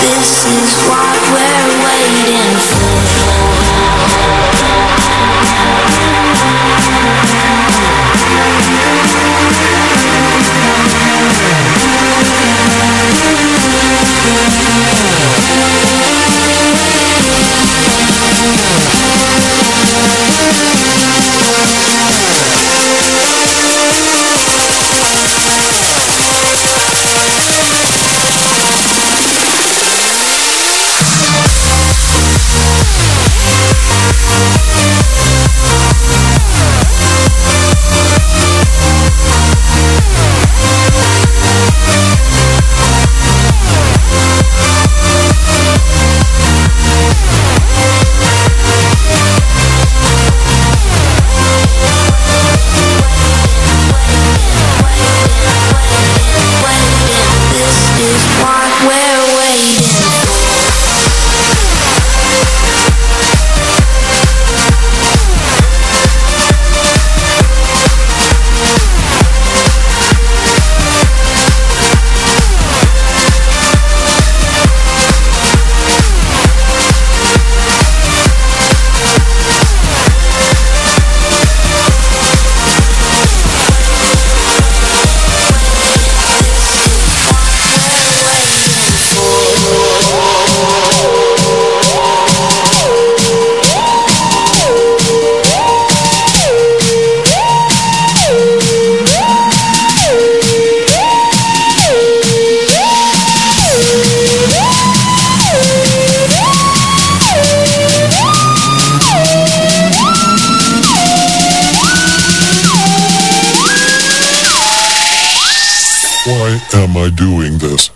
This is what we're waiting for. Am I doing this?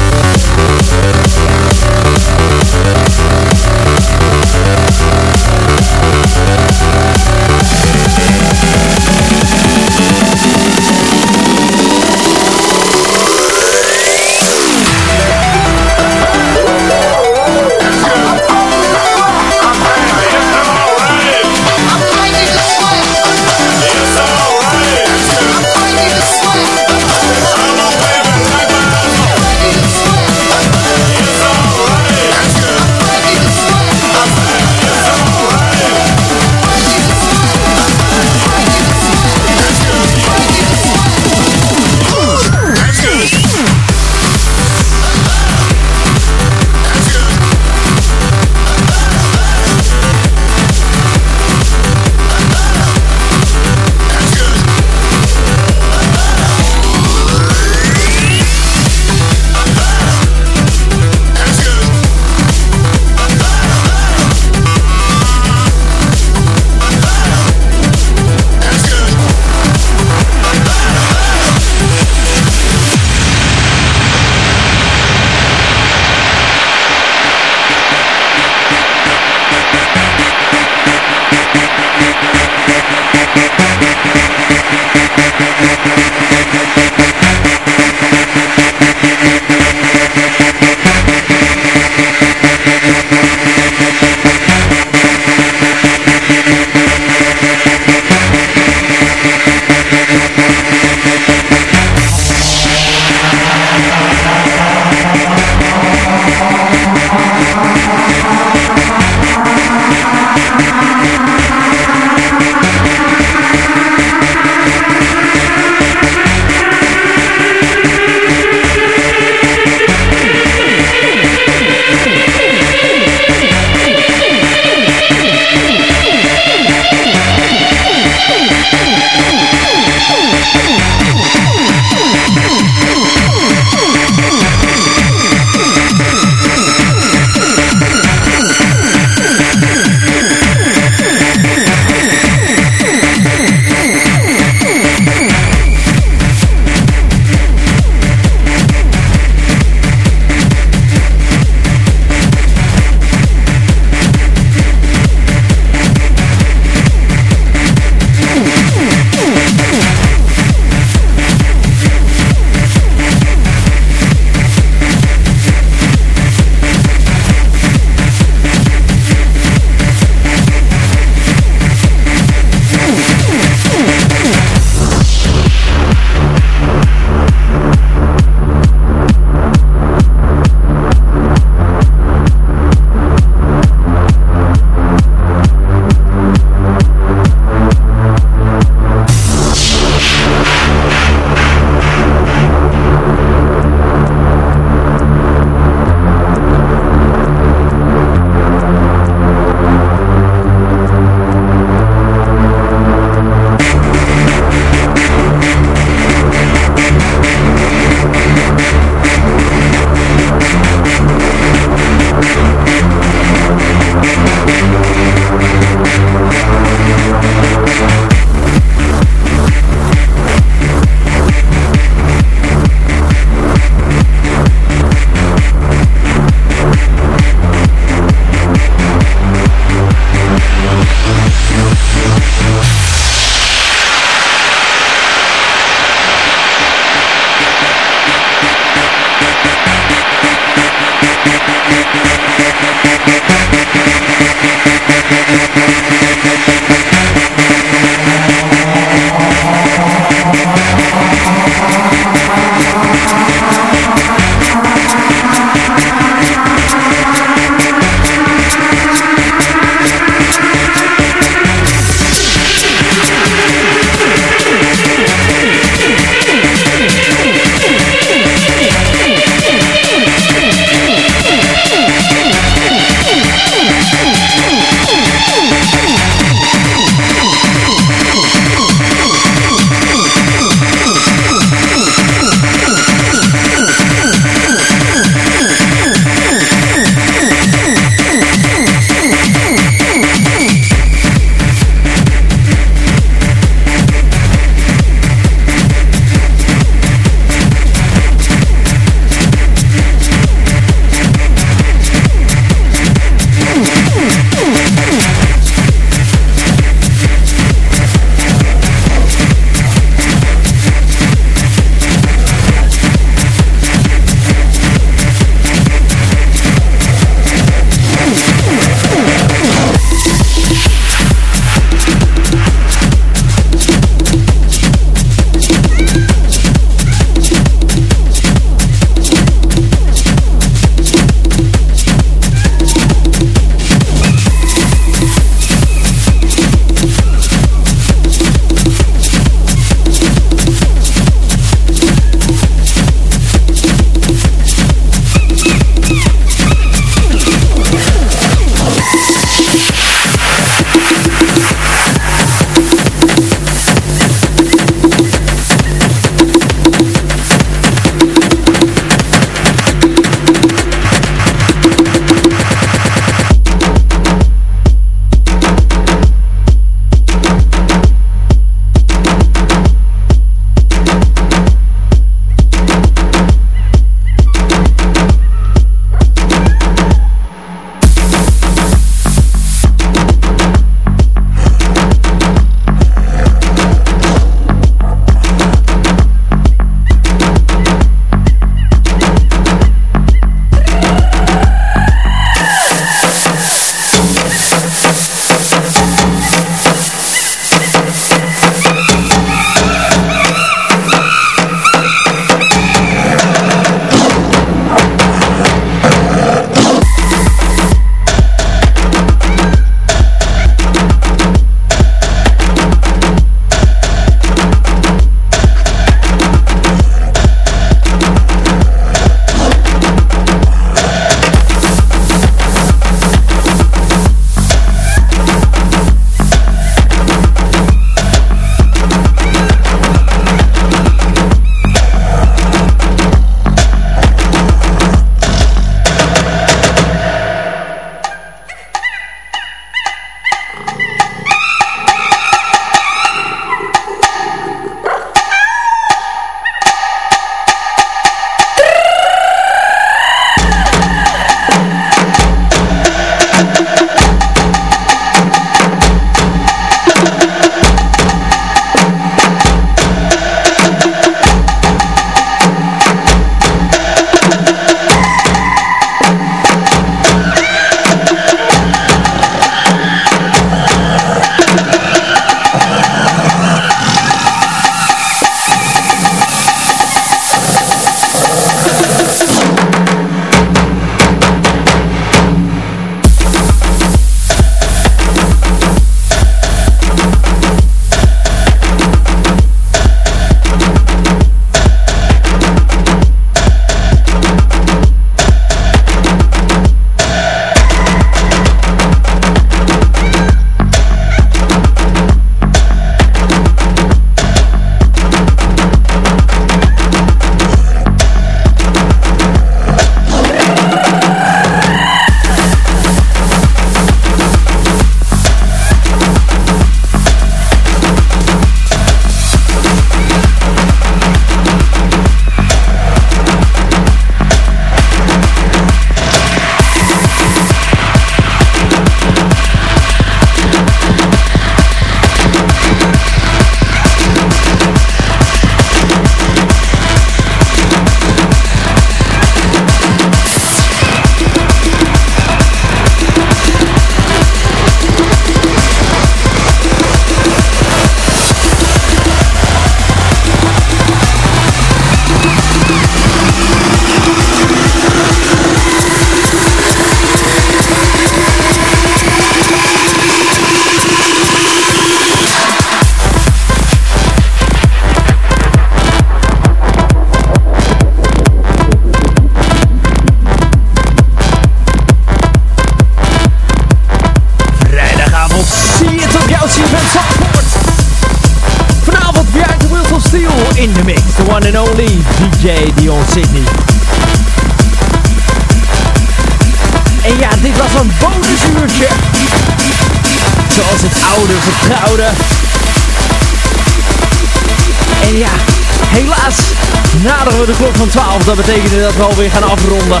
De klok van 12. Dat betekent dat we alweer gaan afronden.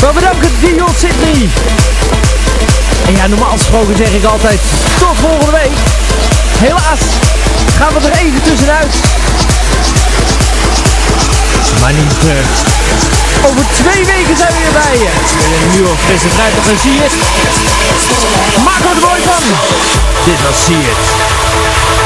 We bedanken Dion Sydney. En ja, normaal gesproken zeg ik altijd tot volgende week. Helaas gaan we er even tussenuit. Maar niet getreurd. Over twee weken zijn we weer bij je. Met een nieuwe frisse vrijdag en zie je het. Maak er mooi van. Dit was zie het.